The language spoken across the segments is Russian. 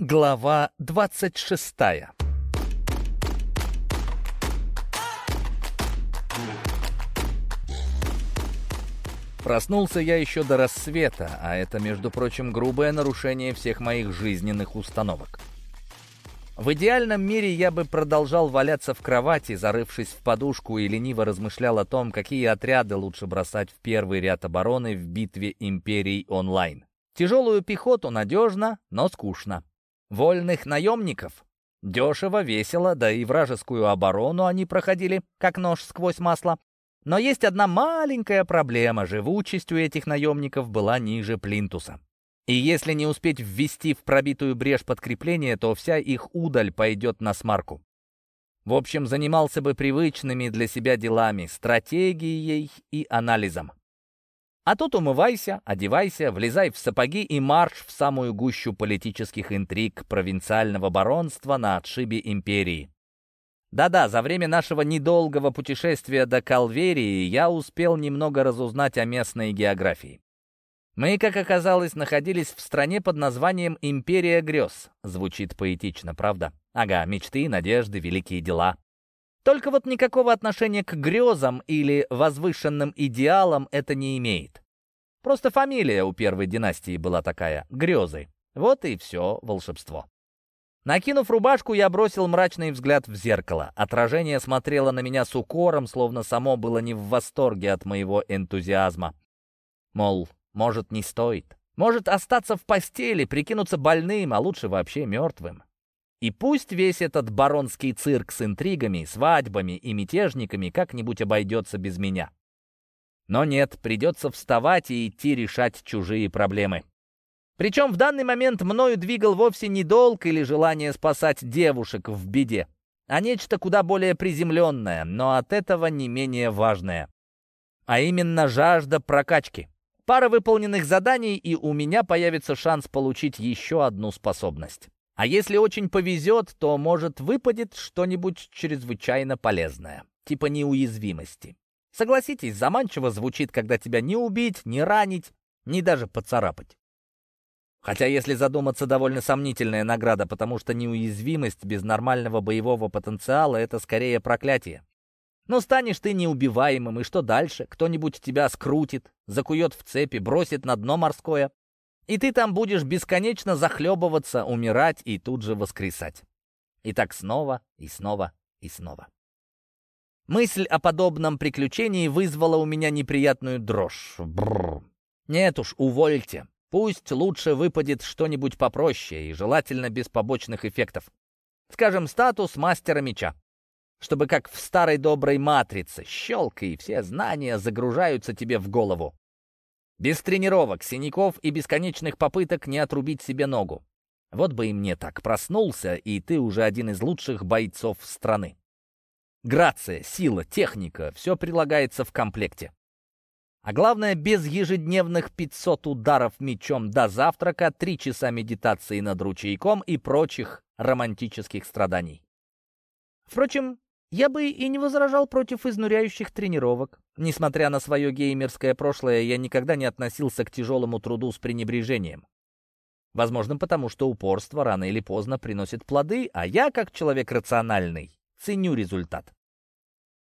Глава 26 Проснулся я еще до рассвета, а это, между прочим, грубое нарушение всех моих жизненных установок. В идеальном мире я бы продолжал валяться в кровати, зарывшись в подушку и лениво размышлял о том, какие отряды лучше бросать в первый ряд обороны в битве империй онлайн. Тяжелую пехоту надежно, но скучно. Вольных наемников дешево, весело, да и вражескую оборону они проходили, как нож сквозь масло. Но есть одна маленькая проблема. Живучесть у этих наемников была ниже плинтуса. И если не успеть ввести в пробитую брешь подкрепление, то вся их удаль пойдет на смарку. В общем, занимался бы привычными для себя делами, стратегией и анализом. А тут умывайся, одевайся, влезай в сапоги и марш в самую гущу политических интриг провинциального баронства на отшибе империи. Да-да, за время нашего недолгого путешествия до Калверии я успел немного разузнать о местной географии. Мы, как оказалось, находились в стране под названием «Империя грез». Звучит поэтично, правда? Ага, мечты, надежды, великие дела. Только вот никакого отношения к грезам или возвышенным идеалам это не имеет. Просто фамилия у первой династии была такая — Грезы. Вот и все волшебство. Накинув рубашку, я бросил мрачный взгляд в зеркало. Отражение смотрело на меня с укором, словно само было не в восторге от моего энтузиазма. Мол, может, не стоит. Может, остаться в постели, прикинуться больным, а лучше вообще мертвым. И пусть весь этот баронский цирк с интригами, свадьбами и мятежниками как-нибудь обойдется без меня. Но нет, придется вставать и идти решать чужие проблемы. Причем в данный момент мною двигал вовсе не долг или желание спасать девушек в беде, а нечто куда более приземленное, но от этого не менее важное. А именно жажда прокачки. Пара выполненных заданий, и у меня появится шанс получить еще одну способность. А если очень повезет, то, может, выпадет что-нибудь чрезвычайно полезное, типа неуязвимости. Согласитесь, заманчиво звучит, когда тебя не убить, не ранить, не даже поцарапать. Хотя, если задуматься, довольно сомнительная награда, потому что неуязвимость без нормального боевого потенциала — это скорее проклятие. Но станешь ты неубиваемым, и что дальше? Кто-нибудь тебя скрутит, закует в цепи, бросит на дно морское. И ты там будешь бесконечно захлебываться, умирать и тут же воскресать. И так снова, и снова, и снова. Мысль о подобном приключении вызвала у меня неприятную дрожь. Бррр. Нет уж, увольте. Пусть лучше выпадет что-нибудь попроще и желательно без побочных эффектов. Скажем, статус мастера меча чтобы как в старой доброй матрице, щелк, и все знания загружаются тебе в голову. Без тренировок, синяков и бесконечных попыток не отрубить себе ногу. Вот бы и мне так проснулся, и ты уже один из лучших бойцов страны. Грация, сила, техника — все прилагается в комплекте. А главное, без ежедневных 500 ударов мечом до завтрака, 3 часа медитации над ручейком и прочих романтических страданий. Впрочем, я бы и не возражал против изнуряющих тренировок. Несмотря на свое геймерское прошлое, я никогда не относился к тяжелому труду с пренебрежением. Возможно, потому что упорство рано или поздно приносит плоды, а я, как человек рациональный, ценю результат.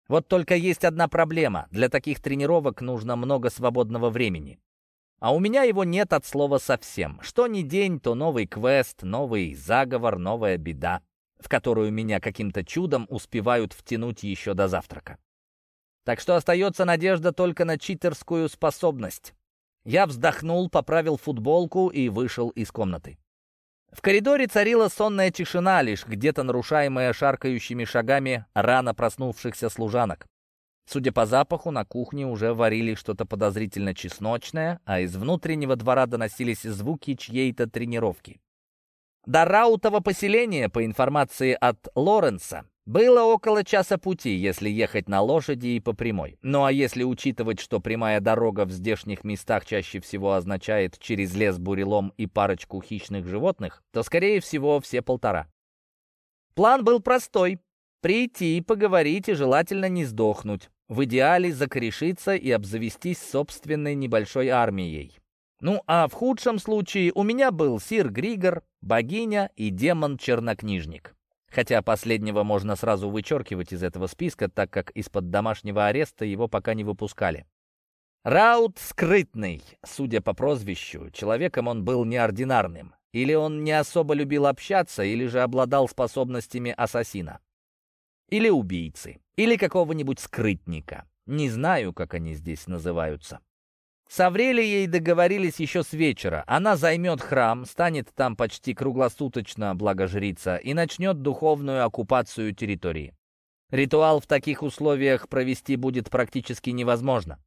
Вот только есть одна проблема. Для таких тренировок нужно много свободного времени. А у меня его нет от слова совсем. Что ни день, то новый квест, новый заговор, новая беда в которую меня каким-то чудом успевают втянуть еще до завтрака. Так что остается надежда только на читерскую способность. Я вздохнул, поправил футболку и вышел из комнаты. В коридоре царила сонная тишина, лишь где-то нарушаемая шаркающими шагами рано проснувшихся служанок. Судя по запаху, на кухне уже варили что-то подозрительно чесночное, а из внутреннего двора доносились звуки чьей-то тренировки. До Раутова поселения, по информации от Лоренса, было около часа пути, если ехать на лошади и по прямой. Ну а если учитывать, что прямая дорога в здешних местах чаще всего означает через лес бурелом и парочку хищных животных, то, скорее всего, все полтора. План был простой. Прийти, поговорить и желательно не сдохнуть. В идеале закорешиться и обзавестись собственной небольшой армией. Ну а в худшем случае у меня был Сир Григор, богиня и демон-чернокнижник. Хотя последнего можно сразу вычеркивать из этого списка, так как из-под домашнего ареста его пока не выпускали. Раут скрытный, судя по прозвищу, человеком он был неординарным. Или он не особо любил общаться, или же обладал способностями ассасина. Или убийцы, или какого-нибудь скрытника. Не знаю, как они здесь называются. С Аврелией договорились еще с вечера. Она займет храм, станет там почти круглосуточно благожрица и начнет духовную оккупацию территории. Ритуал в таких условиях провести будет практически невозможно.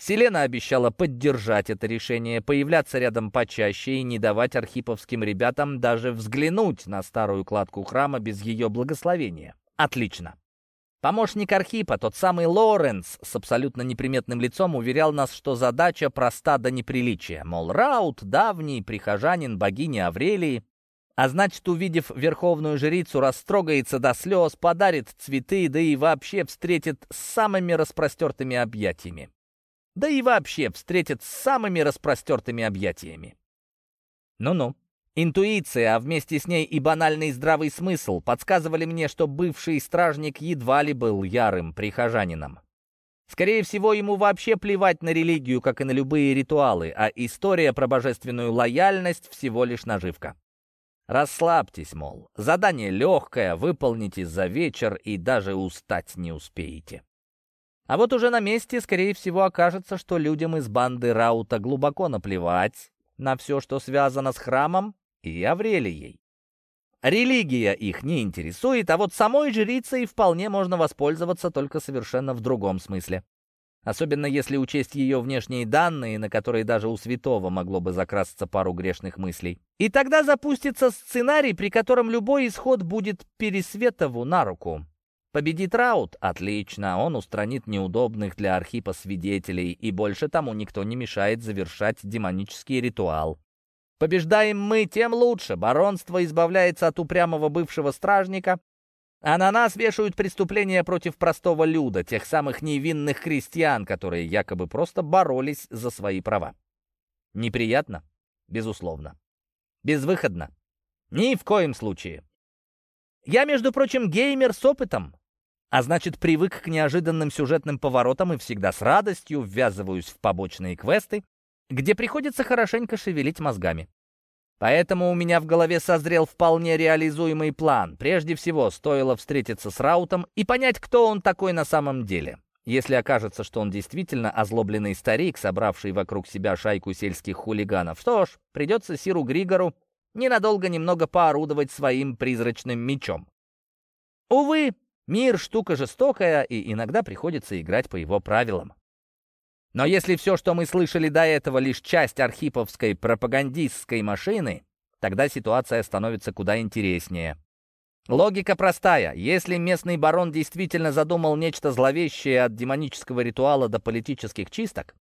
Селена обещала поддержать это решение, появляться рядом почаще и не давать архиповским ребятам даже взглянуть на старую кладку храма без ее благословения. Отлично. Помощник Архипа, тот самый Лоренс, с абсолютно неприметным лицом, уверял нас, что задача проста до неприличия. Мол, Раут — давний прихожанин богини Аврелии, а значит, увидев верховную жрицу, растрогается до слез, подарит цветы, да и вообще встретит с самыми распростертыми объятиями. Да и вообще встретит с самыми распростертыми объятиями. Ну-ну. Интуиция, а вместе с ней и банальный здравый смысл подсказывали мне, что бывший стражник едва ли был ярым прихожанином. Скорее всего, ему вообще плевать на религию, как и на любые ритуалы, а история про божественную лояльность всего лишь наживка. Расслабьтесь, мол, задание легкое, выполните за вечер и даже устать не успеете. А вот уже на месте, скорее всего, окажется, что людям из банды Раута глубоко наплевать на все, что связано с храмом и Аврелией. Религия их не интересует, а вот самой жрицей вполне можно воспользоваться только совершенно в другом смысле. Особенно если учесть ее внешние данные, на которые даже у святого могло бы закрасться пару грешных мыслей. И тогда запустится сценарий, при котором любой исход будет Пересветову на руку. Победит Раут? Отлично, он устранит неудобных для Архипа свидетелей, и больше тому никто не мешает завершать демонический ритуал. Побеждаем мы, тем лучше. Баронство избавляется от упрямого бывшего стражника, а на нас вешают преступления против простого люда, тех самых невинных крестьян, которые якобы просто боролись за свои права. Неприятно? Безусловно. Безвыходно? Ни в коем случае. Я, между прочим, геймер с опытом, а значит, привык к неожиданным сюжетным поворотам и всегда с радостью ввязываюсь в побочные квесты, где приходится хорошенько шевелить мозгами. Поэтому у меня в голове созрел вполне реализуемый план. Прежде всего, стоило встретиться с Раутом и понять, кто он такой на самом деле. Если окажется, что он действительно озлобленный старик, собравший вокруг себя шайку сельских хулиганов, что ж, придется Сиру Григору ненадолго немного поорудовать своим призрачным мечом. Увы, мир — штука жестокая, и иногда приходится играть по его правилам. Но если все, что мы слышали до этого, лишь часть архиповской пропагандистской машины, тогда ситуация становится куда интереснее. Логика простая. Если местный барон действительно задумал нечто зловещее от демонического ритуала до политических чисток,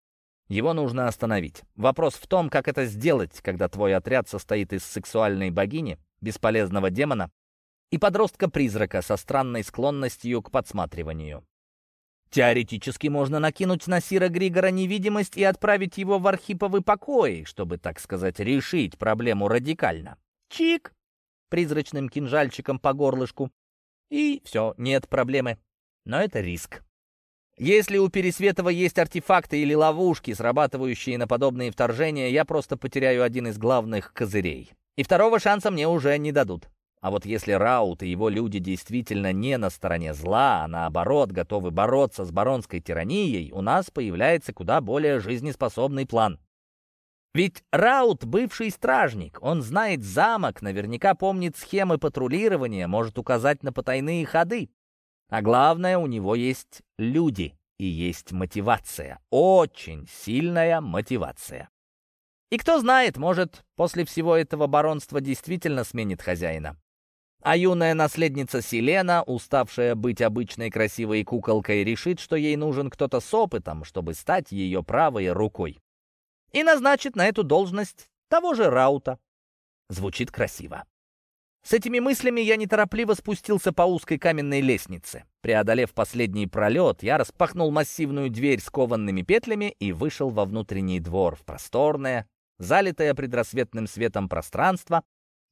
его нужно остановить. Вопрос в том, как это сделать, когда твой отряд состоит из сексуальной богини, бесполезного демона и подростка-призрака со странной склонностью к подсматриванию. Теоретически можно накинуть на Сира Григора невидимость и отправить его в архиповый покой, чтобы, так сказать, решить проблему радикально. Чик! Призрачным кинжальчиком по горлышку. И все, нет проблемы. Но это риск. Если у Пересветова есть артефакты или ловушки, срабатывающие на подобные вторжения, я просто потеряю один из главных козырей. И второго шанса мне уже не дадут. А вот если Раут и его люди действительно не на стороне зла, а наоборот готовы бороться с баронской тиранией, у нас появляется куда более жизнеспособный план. Ведь Раут — бывший стражник, он знает замок, наверняка помнит схемы патрулирования, может указать на потайные ходы. А главное, у него есть люди и есть мотивация, очень сильная мотивация. И кто знает, может, после всего этого баронство действительно сменит хозяина. А юная наследница Селена, уставшая быть обычной красивой куколкой, решит, что ей нужен кто-то с опытом, чтобы стать ее правой рукой. И назначит на эту должность того же Раута. Звучит красиво. С этими мыслями я неторопливо спустился по узкой каменной лестнице. Преодолев последний пролет, я распахнул массивную дверь с кованными петлями и вышел во внутренний двор, в просторное, залитое предрассветным светом пространство,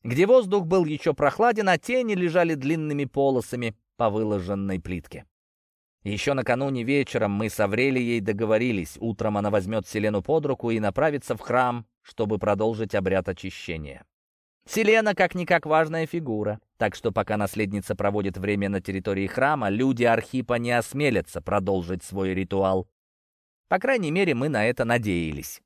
где воздух был еще прохладен, а тени лежали длинными полосами по выложенной плитке. Еще накануне вечером мы с Аврелией договорились, утром она возьмет Селену под руку и направится в храм, чтобы продолжить обряд очищения. Селена как-никак важная фигура, так что пока наследница проводит время на территории храма, люди Архипа не осмелятся продолжить свой ритуал. По крайней мере, мы на это надеялись.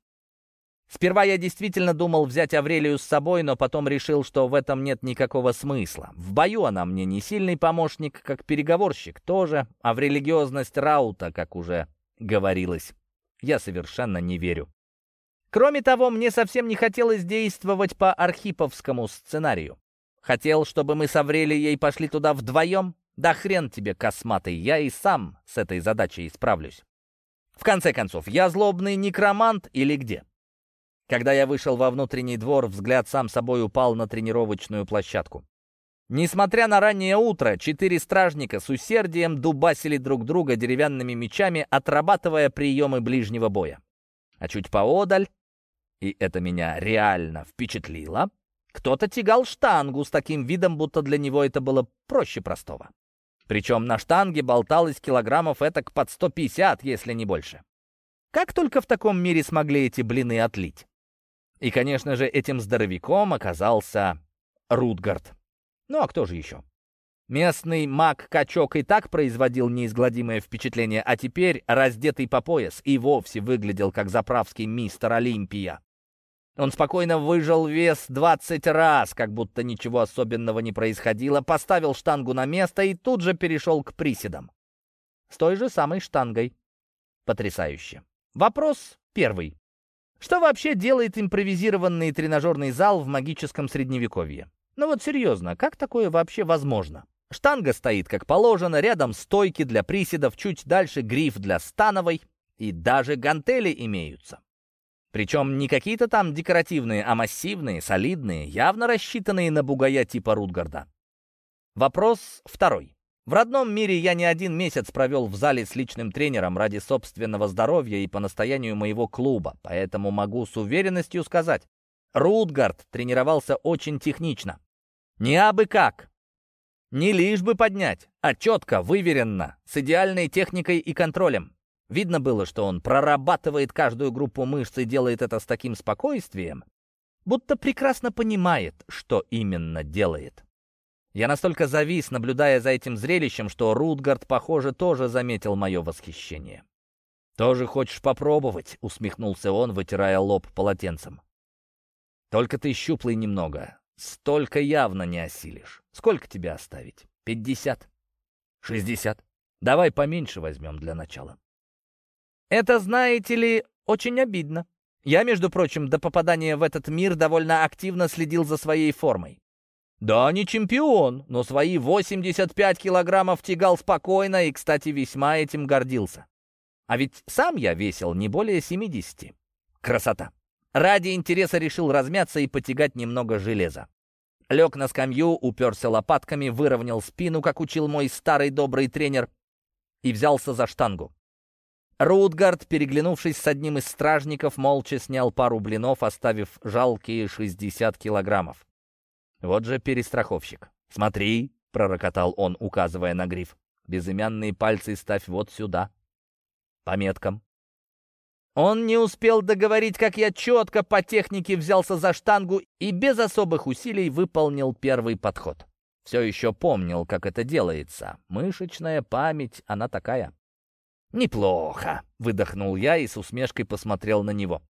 Сперва я действительно думал взять Аврелию с собой, но потом решил, что в этом нет никакого смысла. В бою она мне не сильный помощник, как переговорщик тоже, а в религиозность Раута, как уже говорилось, я совершенно не верю. Кроме того, мне совсем не хотелось действовать по архиповскому сценарию. Хотел, чтобы мы с Аврелией пошли туда вдвоем? Да хрен тебе, косматый, я и сам с этой задачей справлюсь. В конце концов, я злобный некромант или где? Когда я вышел во внутренний двор, взгляд сам собой упал на тренировочную площадку. Несмотря на раннее утро, четыре стражника с усердием дубасили друг друга деревянными мечами, отрабатывая приемы ближнего боя. А чуть поодаль, и это меня реально впечатлило, кто-то тягал штангу с таким видом, будто для него это было проще простого. Причем на штанге болталось килограммов этак под 150, если не больше. Как только в таком мире смогли эти блины отлить? И, конечно же, этим здоровяком оказался Рутгард. Ну а кто же еще? Местный маг-качок и так производил неизгладимое впечатление, а теперь, раздетый по пояс, и вовсе выглядел как заправский мистер Олимпия. Он спокойно выжил вес 20 раз, как будто ничего особенного не происходило, поставил штангу на место и тут же перешел к приседам. С той же самой штангой. Потрясающе. Вопрос первый. Что вообще делает импровизированный тренажерный зал в магическом средневековье? Ну вот серьезно, как такое вообще возможно? Штанга стоит как положено, рядом стойки для приседов, чуть дальше гриф для становой, и даже гантели имеются. Причем не какие-то там декоративные, а массивные, солидные, явно рассчитанные на бугая типа Рутгарда. Вопрос второй. В родном мире я не один месяц провел в зале с личным тренером ради собственного здоровья и по настоянию моего клуба, поэтому могу с уверенностью сказать, Рутгард тренировался очень технично. Не абы как. Не лишь бы поднять, а четко, выверенно, с идеальной техникой и контролем. Видно было, что он прорабатывает каждую группу мышц и делает это с таким спокойствием, будто прекрасно понимает, что именно делает. Я настолько завис, наблюдая за этим зрелищем, что Рутгард, похоже, тоже заметил мое восхищение. «Тоже хочешь попробовать?» — усмехнулся он, вытирая лоб полотенцем. «Только ты щуплый немного. Столько явно не осилишь. Сколько тебе оставить? Пятьдесят? Шестьдесят? Давай поменьше возьмем для начала». Это, знаете ли, очень обидно. Я, между прочим, до попадания в этот мир довольно активно следил за своей формой. Да, не чемпион, но свои 85 килограммов тягал спокойно и, кстати, весьма этим гордился. А ведь сам я весил не более 70. Красота. Ради интереса решил размяться и потягать немного железа. Лег на скамью, уперся лопатками, выровнял спину, как учил мой старый добрый тренер, и взялся за штангу. Рутгард, переглянувшись с одним из стражников, молча снял пару блинов, оставив жалкие 60 килограммов. Вот же перестраховщик. «Смотри», — пророкотал он, указывая на гриф, — «безымянные пальцы ставь вот сюда, по меткам». Он не успел договорить, как я четко по технике взялся за штангу и без особых усилий выполнил первый подход. Все еще помнил, как это делается. Мышечная память, она такая. «Неплохо», — выдохнул я и с усмешкой посмотрел на него.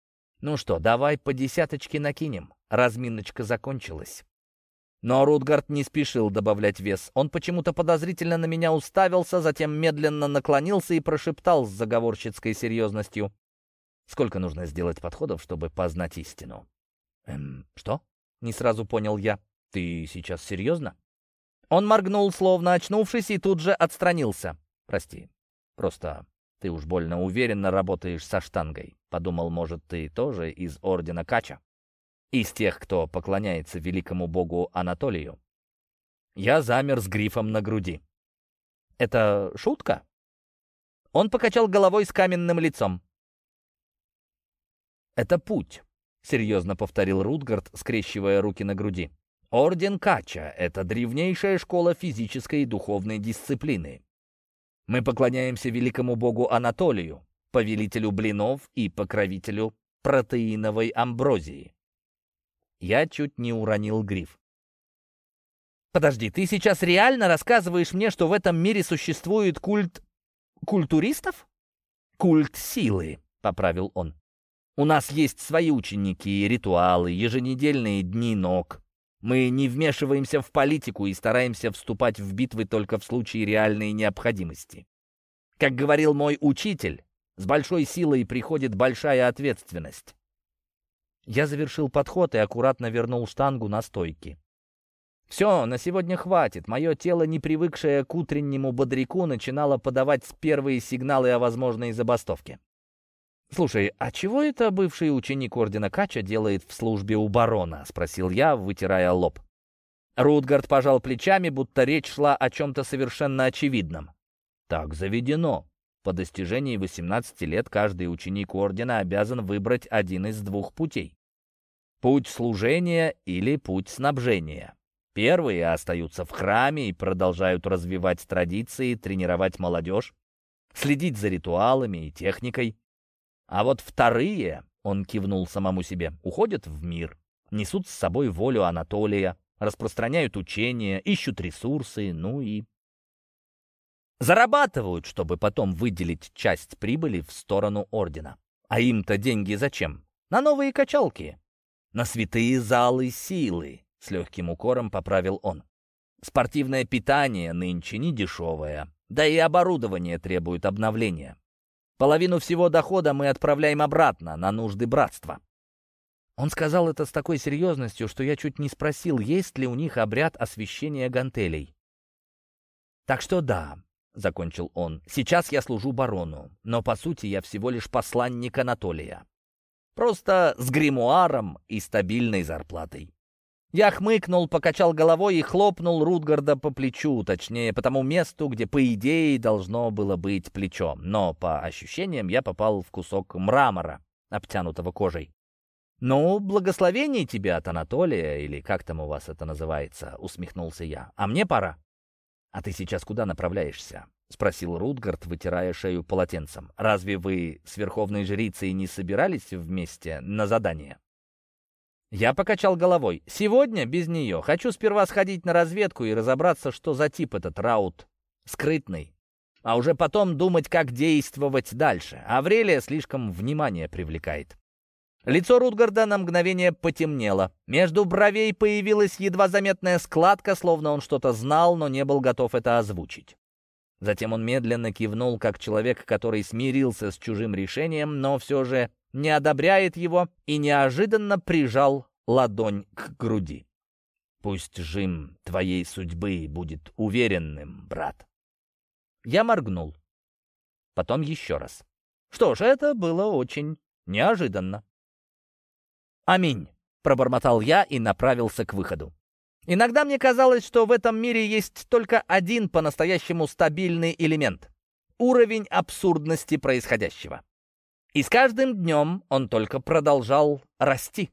«Ну что, давай по десяточке накинем. Разминочка закончилась». Но Рутгард не спешил добавлять вес. Он почему-то подозрительно на меня уставился, затем медленно наклонился и прошептал с заговорщицкой серьезностью. «Сколько нужно сделать подходов, чтобы познать истину?» «Эм, что?» — не сразу понял я. «Ты сейчас серьезно?» Он моргнул, словно очнувшись, и тут же отстранился. «Прости, просто ты уж больно уверенно работаешь со штангой. Подумал, может, ты тоже из Ордена Кача? Из тех, кто поклоняется великому богу Анатолию? Я замер с грифом на груди. Это шутка? Он покачал головой с каменным лицом. Это путь. — серьезно повторил Рутгард, скрещивая руки на груди. «Орден Кача — это древнейшая школа физической и духовной дисциплины. Мы поклоняемся великому богу Анатолию, повелителю блинов и покровителю протеиновой амброзии». Я чуть не уронил гриф. «Подожди, ты сейчас реально рассказываешь мне, что в этом мире существует культ... культуристов?» «Культ силы», — поправил он. У нас есть свои ученики, ритуалы, еженедельные дни ног. Мы не вмешиваемся в политику и стараемся вступать в битвы только в случае реальной необходимости. Как говорил мой учитель, с большой силой приходит большая ответственность. Я завершил подход и аккуратно вернул штангу на стойки. Все, на сегодня хватит. Мое тело, не привыкшее к утреннему бодряку, начинало подавать первые сигналы о возможной забастовке. «Слушай, а чего это бывший ученик Ордена Кача делает в службе у барона?» — спросил я, вытирая лоб. Рутгард пожал плечами, будто речь шла о чем-то совершенно очевидном. «Так заведено. По достижении 18 лет каждый ученик Ордена обязан выбрать один из двух путей. Путь служения или путь снабжения. Первые остаются в храме и продолжают развивать традиции, тренировать молодежь, следить за ритуалами и техникой. А вот вторые, он кивнул самому себе, уходят в мир, несут с собой волю Анатолия, распространяют учения, ищут ресурсы, ну и... Зарабатывают, чтобы потом выделить часть прибыли в сторону ордена. А им-то деньги зачем? На новые качалки. На святые залы силы, с легким укором поправил он. Спортивное питание нынче не дешевое, да и оборудование требует обновления. Половину всего дохода мы отправляем обратно, на нужды братства». Он сказал это с такой серьезностью, что я чуть не спросил, есть ли у них обряд освящения гантелей. «Так что да», — закончил он, — «сейчас я служу барону, но по сути я всего лишь посланник Анатолия. Просто с гримуаром и стабильной зарплатой. Я хмыкнул, покачал головой и хлопнул Рутгарда по плечу, точнее, по тому месту, где, по идее, должно было быть плечо. Но, по ощущениям, я попал в кусок мрамора, обтянутого кожей. «Ну, благословение тебе от Анатолия, или как там у вас это называется», — усмехнулся я. «А мне пора». «А ты сейчас куда направляешься?» — спросил Рутгард, вытирая шею полотенцем. «Разве вы с верховной жрицей не собирались вместе на задание?» Я покачал головой. «Сегодня без нее. Хочу сперва сходить на разведку и разобраться, что за тип этот Раут. Скрытный. А уже потом думать, как действовать дальше. Аврелия слишком внимание привлекает». Лицо Рутгарда на мгновение потемнело. Между бровей появилась едва заметная складка, словно он что-то знал, но не был готов это озвучить. Затем он медленно кивнул, как человек, который смирился с чужим решением, но все же не одобряет его и неожиданно прижал ладонь к груди. «Пусть жим твоей судьбы будет уверенным, брат». Я моргнул. Потом еще раз. Что ж, это было очень неожиданно. «Аминь», — пробормотал я и направился к выходу. Иногда мне казалось, что в этом мире есть только один по-настоящему стабильный элемент — уровень абсурдности происходящего. И с каждым днем он только продолжал расти.